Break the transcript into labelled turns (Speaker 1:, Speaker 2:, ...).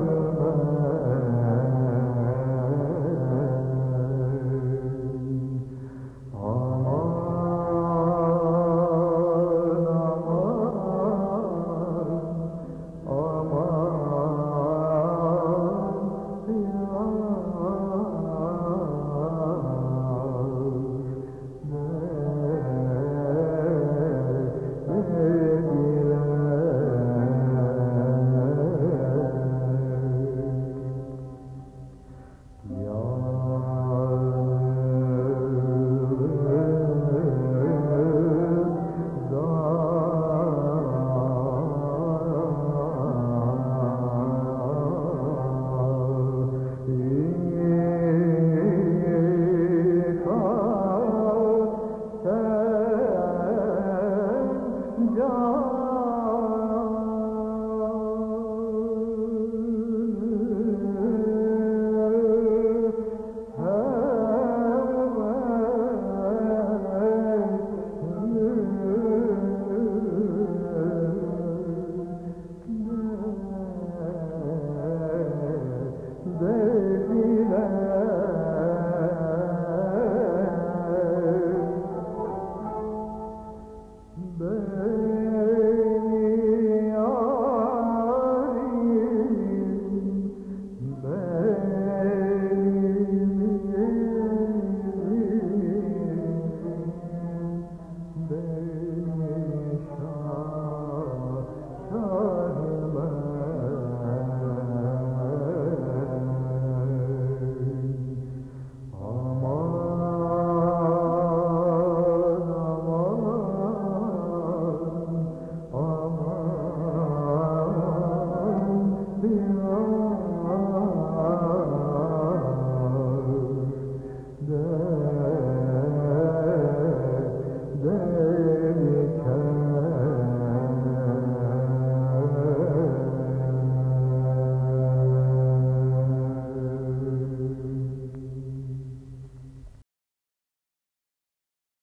Speaker 1: Lord.